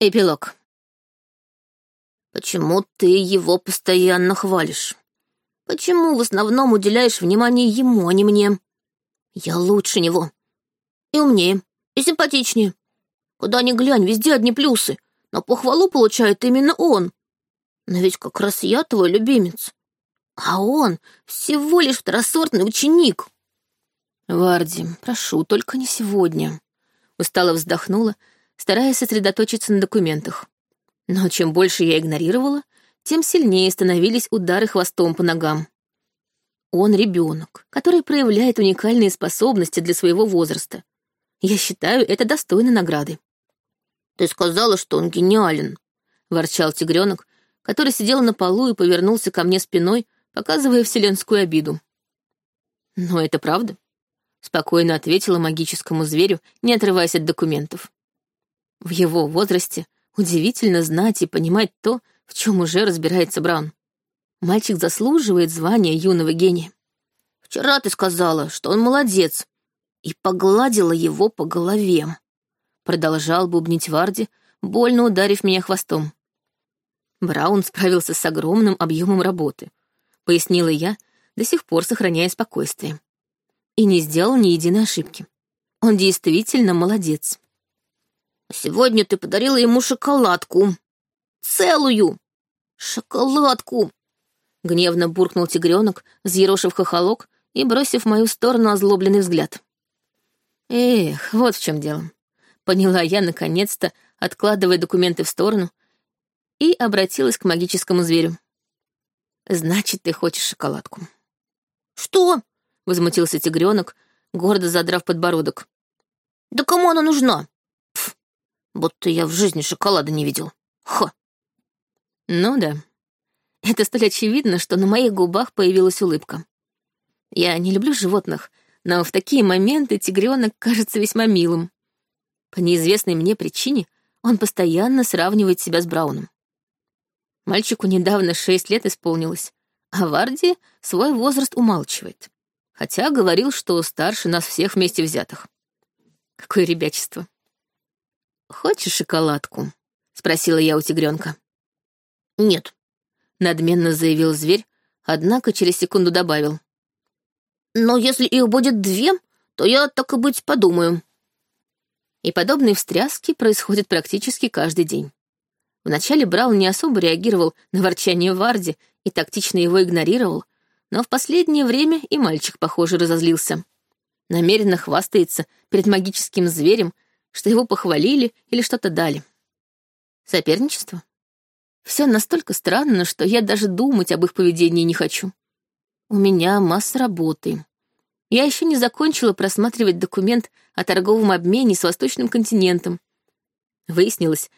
Эпилог. Почему ты его постоянно хвалишь? Почему в основном уделяешь внимание ему, а не мне? Я лучше него. И умнее, и симпатичнее. Куда ни глянь, везде одни плюсы, но похвалу получает именно он. Но ведь как раз я твой любимец. А он всего лишь второсортный ученик. Варди, прошу, только не сегодня. Устало вздохнула, стараясь сосредоточиться на документах. Но чем больше я игнорировала, тем сильнее становились удары хвостом по ногам. Он ребенок, который проявляет уникальные способности для своего возраста. Я считаю это достойной награды. «Ты сказала, что он гениален», — ворчал тигренок, который сидел на полу и повернулся ко мне спиной, показывая вселенскую обиду. «Но это правда», — спокойно ответила магическому зверю, не отрываясь от документов. В его возрасте удивительно знать и понимать то, в чем уже разбирается Бран. Мальчик заслуживает звания юного гения. «Вчера ты сказала, что он молодец, и погладила его по голове», — продолжал бубнить Варди, больно ударив меня хвостом. Браун справился с огромным объемом работы, пояснила я, до сих пор сохраняя спокойствие. И не сделал ни единой ошибки. Он действительно молодец. Сегодня ты подарила ему шоколадку. Целую. Шоколадку. Гневно буркнул тигренок, взъерошив хохолок и бросив в мою сторону озлобленный взгляд. Эх, вот в чем дело. Поняла я, наконец-то, откладывая документы в сторону, и обратилась к магическому зверю. «Значит, ты хочешь шоколадку». «Что?» — возмутился тигренок, гордо задрав подбородок. «Да кому она нужна? Будто я в жизни шоколада не видел. Ха. Ну да. Это столь очевидно, что на моих губах появилась улыбка. Я не люблю животных, но в такие моменты тигренок кажется весьма милым. По неизвестной мне причине он постоянно сравнивает себя с Брауном. Мальчику недавно шесть лет исполнилось, а Варди свой возраст умалчивает, хотя говорил, что старше нас всех вместе взятых. Какое ребячество. «Хочешь шоколадку?» — спросила я у тигренка. «Нет», — надменно заявил зверь, однако через секунду добавил. «Но если их будет две, то я, так и быть, подумаю». И подобные встряски происходят практически каждый день. Вначале Браун не особо реагировал на ворчание Варди и тактично его игнорировал, но в последнее время и мальчик, похоже, разозлился. Намеренно хвастается перед магическим зверем, что его похвалили или что-то дали. Соперничество? Все настолько странно, что я даже думать об их поведении не хочу. У меня масса работы. Я еще не закончила просматривать документ о торговом обмене с Восточным континентом. Выяснилось,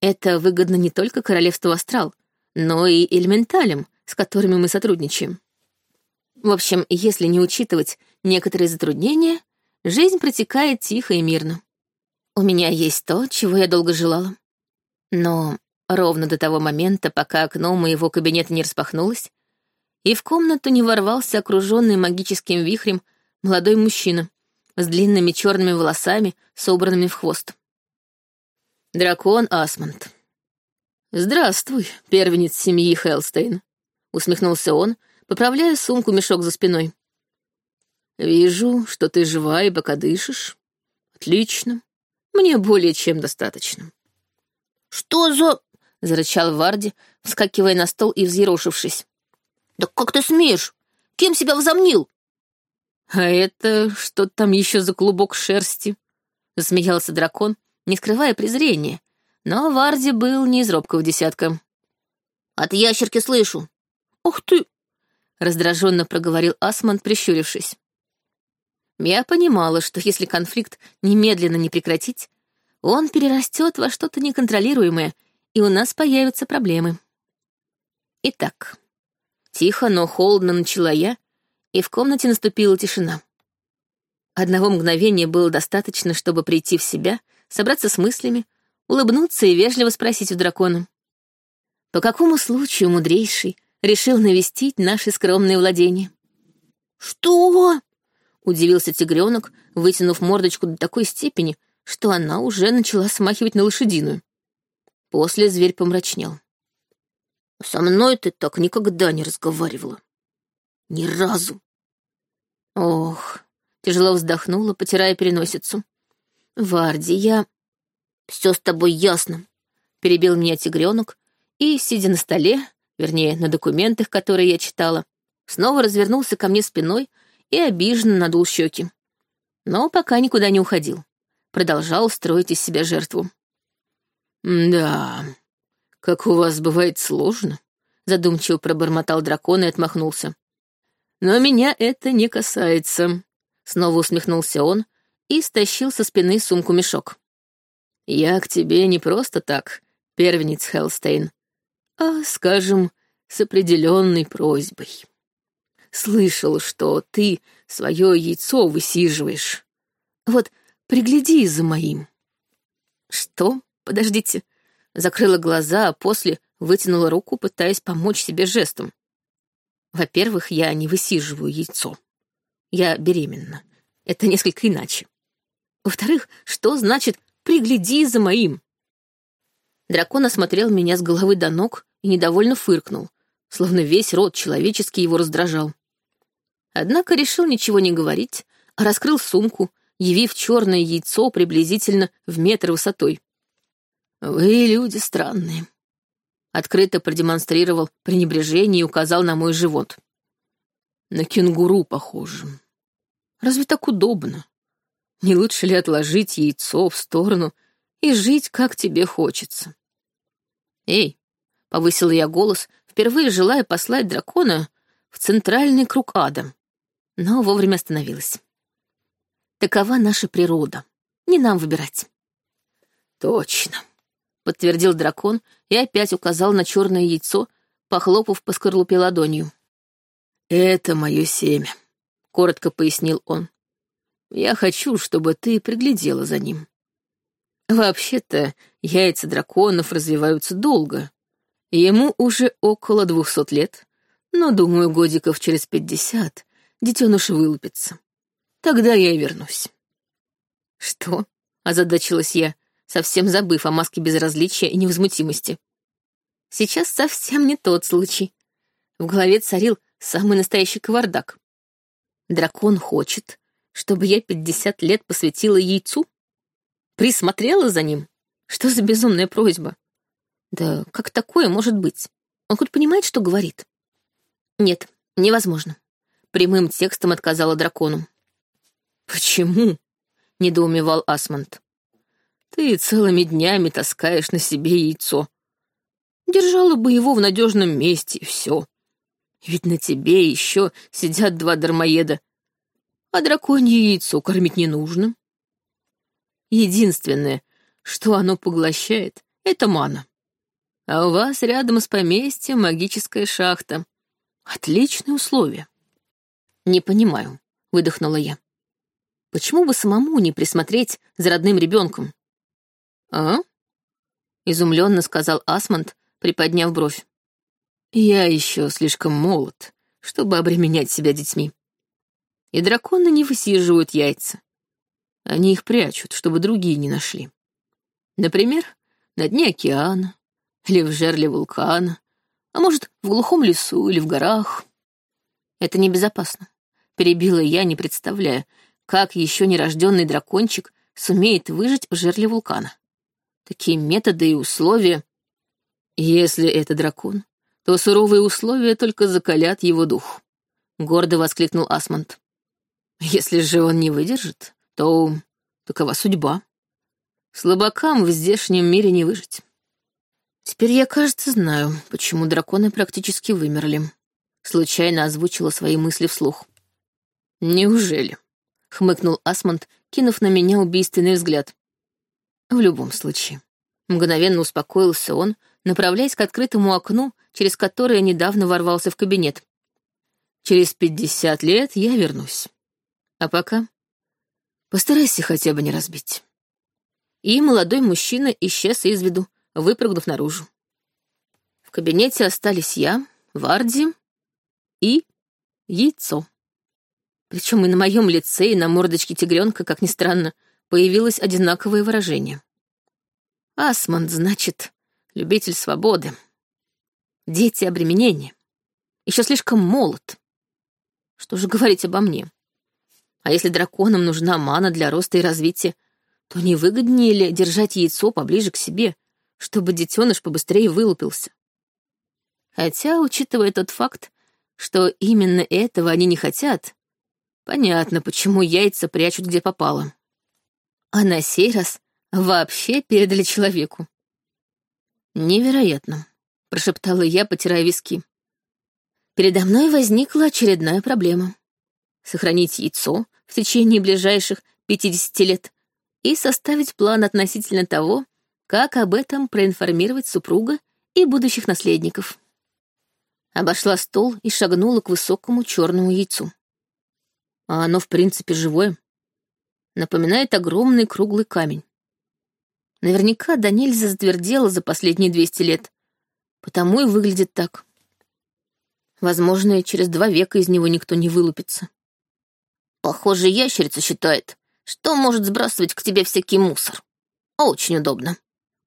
это выгодно не только Королевству Астрал, но и элементалям, с которыми мы сотрудничаем. В общем, если не учитывать некоторые затруднения, жизнь протекает тихо и мирно. У меня есть то, чего я долго желала. Но ровно до того момента, пока окно моего кабинета не распахнулось, и в комнату не ворвался окруженный магическим вихрем молодой мужчина с длинными черными волосами, собранными в хвост. Дракон Асмонд. «Здравствуй, первенец семьи Хелстейн», — усмехнулся он, поправляя сумку-мешок за спиной. «Вижу, что ты жива и пока дышишь. Отлично. Мне более чем достаточно». «Что за...» — зарычал Варди, вскакивая на стол и взъерошившись. «Да как ты смеешь? Кем себя возомнил?» «А это что там еще за клубок шерсти?» — засмеялся дракон, не скрывая презрения. Но Варди был не из робкого десятка. «От ящерки слышу». «Ух ты!» — раздраженно проговорил Асман, прищурившись. Я понимала, что если конфликт немедленно не прекратить, он перерастет во что-то неконтролируемое, и у нас появятся проблемы. Итак, тихо, но холодно начала я, и в комнате наступила тишина. Одного мгновения было достаточно, чтобы прийти в себя, собраться с мыслями, улыбнуться и вежливо спросить у дракона. По какому случаю мудрейший решил навестить наши скромные владения? «Что?» Удивился тигренок, вытянув мордочку до такой степени, что она уже начала смахивать на лошадиную. После зверь помрачнел. «Со мной ты так никогда не разговаривала. Ни разу». Ох, тяжело вздохнула, потирая переносицу. «Варди, я...» «Все с тобой ясно», — перебил меня тигренок, и, сидя на столе, вернее, на документах, которые я читала, снова развернулся ко мне спиной и обиженно надул щеки. Но пока никуда не уходил. Продолжал строить из себя жертву. «Да, как у вас бывает сложно», — задумчиво пробормотал дракон и отмахнулся. «Но меня это не касается», — снова усмехнулся он и стащил со спины сумку-мешок. «Я к тебе не просто так, первенец Хелстейн, а, скажем, с определенной просьбой. Слышал, что ты свое яйцо высиживаешь. Вот пригляди за моим. Что? Подождите. Закрыла глаза, а после вытянула руку, пытаясь помочь себе жестом. Во-первых, я не высиживаю яйцо. Я беременна. Это несколько иначе. Во-вторых, что значит «пригляди за моим»? Дракон осмотрел меня с головы до ног и недовольно фыркнул, словно весь род человеческий его раздражал. Однако решил ничего не говорить, а раскрыл сумку, явив черное яйцо приблизительно в метр высотой. «Вы люди странные», — открыто продемонстрировал пренебрежение и указал на мой живот. «На кенгуру похоже. Разве так удобно? Не лучше ли отложить яйцо в сторону и жить, как тебе хочется. «Эй!» — повысила я голос, впервые желая послать дракона в центральный круг ада, но вовремя остановилась. Такова наша природа. Не нам выбирать. Точно, подтвердил дракон и опять указал на черное яйцо, похлопав по скорлупе ладонью. Это мое семя, коротко пояснил он. Я хочу, чтобы ты приглядела за ним. Вообще-то, яйца драконов развиваются долго. Ему уже около двухсот лет, но, думаю, годиков через пятьдесят детеныш вылупится. Тогда я и вернусь. Что? Озадачилась я, совсем забыв о маске безразличия и невозмутимости. Сейчас совсем не тот случай. В голове царил самый настоящий кавардак. Дракон хочет, чтобы я пятьдесят лет посвятила яйцу? Присмотрела за ним? Что за безумная просьба? Да как такое может быть? Он хоть понимает, что говорит? Нет, невозможно. Прямым текстом отказала дракону. Почему? Недоумевал Асмонд. Ты целыми днями таскаешь на себе яйцо. Держала бы его в надежном месте, и все. Ведь на тебе еще сидят два дармоеда, а драконье яйцо кормить не нужно. Единственное, что оно поглощает, — это мана. А у вас рядом с поместьем магическая шахта. Отличные условия. Не понимаю, — выдохнула я. Почему бы самому не присмотреть за родным ребенком? А? Изумленно сказал Асмонд, приподняв бровь. Я еще слишком молод, чтобы обременять себя детьми. И драконы не высиживают яйца. Они их прячут, чтобы другие не нашли. Например, на дне океана или в жерле вулкана, а может, в глухом лесу или в горах. Это небезопасно. Перебила я, не представляя, как еще нерожденный дракончик сумеет выжить в жерле вулкана. Такие методы и условия. Если это дракон, то суровые условия только закалят его дух. Гордо воскликнул Асмонд. Если же он не выдержит, то такова судьба. Слабакам в здешнем мире не выжить. Теперь я, кажется, знаю, почему драконы практически вымерли. Случайно озвучила свои мысли вслух. Неужели? Хмыкнул Асмонд, кинув на меня убийственный взгляд. В любом случае. Мгновенно успокоился он, направляясь к открытому окну, через которое недавно ворвался в кабинет. Через пятьдесят лет я вернусь. А пока Постарайся хотя бы не разбить. И молодой мужчина исчез из виду, выпрыгнув наружу. В кабинете остались я, Варди и яйцо. Причем и на моем лице, и на мордочке тигренка, как ни странно, появилось одинаковое выражение. «Асмонд, значит», любитель свободы. Дети обременения. Еще слишком молод. Что же говорить обо мне? А если драконам нужна мана для роста и развития, то не выгоднее ли держать яйцо поближе к себе, чтобы детеныш побыстрее вылупился? Хотя, учитывая тот факт, что именно этого они не хотят, понятно, почему яйца прячут где попало. А на сей раз вообще передали человеку. «Невероятно», — прошептала я, потирая виски. Передо мной возникла очередная проблема. Сохранить яйцо в течение ближайших 50 лет и составить план относительно того, как об этом проинформировать супруга и будущих наследников. Обошла стол и шагнула к высокому черному яйцу. А оно, в принципе, живое. Напоминает огромный круглый камень. Наверняка до нельзя затвердело за последние 200 лет, потому и выглядит так. Возможно, через два века из него никто не вылупится. Похоже, ящерица считает, что может сбрасывать к тебе всякий мусор. Очень удобно.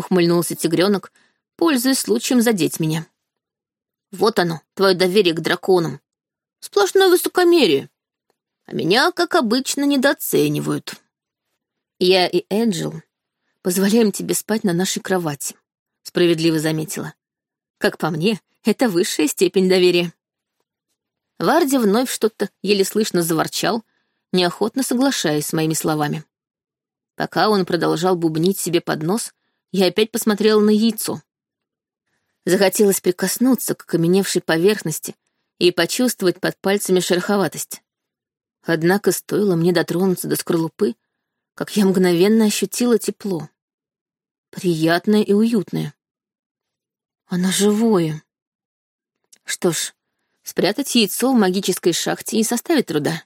Ухмыльнулся тигренок, пользуясь случаем задеть меня. Вот оно, твое доверие к драконам. Сплошное высокомерие. А меня, как обычно, недооценивают. Я и Энджел позволяем тебе спать на нашей кровати», — справедливо заметила. «Как по мне, это высшая степень доверия». Варди вновь что-то еле слышно заворчал, неохотно соглашаясь с моими словами. Пока он продолжал бубнить себе под нос, я опять посмотрела на яйцо. Захотелось прикоснуться к окаменевшей поверхности и почувствовать под пальцами шероховатость. Однако стоило мне дотронуться до скорлупы, как я мгновенно ощутила тепло. Приятное и уютное. Оно живое. Что ж, спрятать яйцо в магической шахте не составит труда.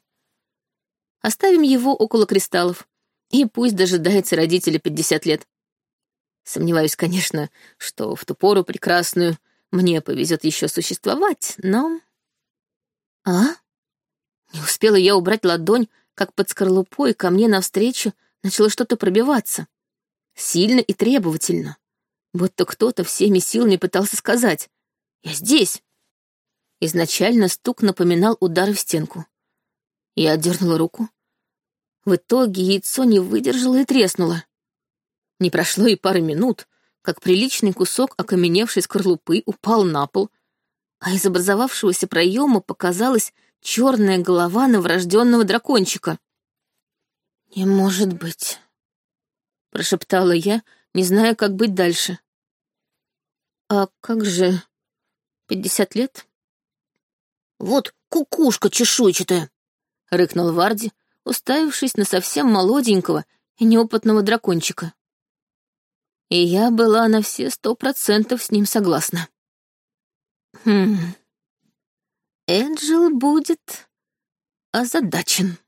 Оставим его около кристаллов, и пусть дожидается родителя 50 лет. Сомневаюсь, конечно, что в ту пору прекрасную мне повезет еще существовать, но... А? Не успела я убрать ладонь, как под скорлупой ко мне навстречу начало что-то пробиваться. Сильно и требовательно. Будто кто-то всеми силами пытался сказать «Я здесь». Изначально стук напоминал удар в стенку. Я отдернула руку. В итоге яйцо не выдержало и треснуло. Не прошло и пары минут, как приличный кусок окаменевшей скорлупы упал на пол, а из образовавшегося проема показалась черная голова новорожденного дракончика. «Не может быть», — прошептала я, не зная, как быть дальше. «А как же пятьдесят лет?» «Вот кукушка чешуйчатая», — рыкнул Варди, уставившись на совсем молоденького и неопытного дракончика. И я была на все сто процентов с ним согласна. Хм... Энджел будет озадачен.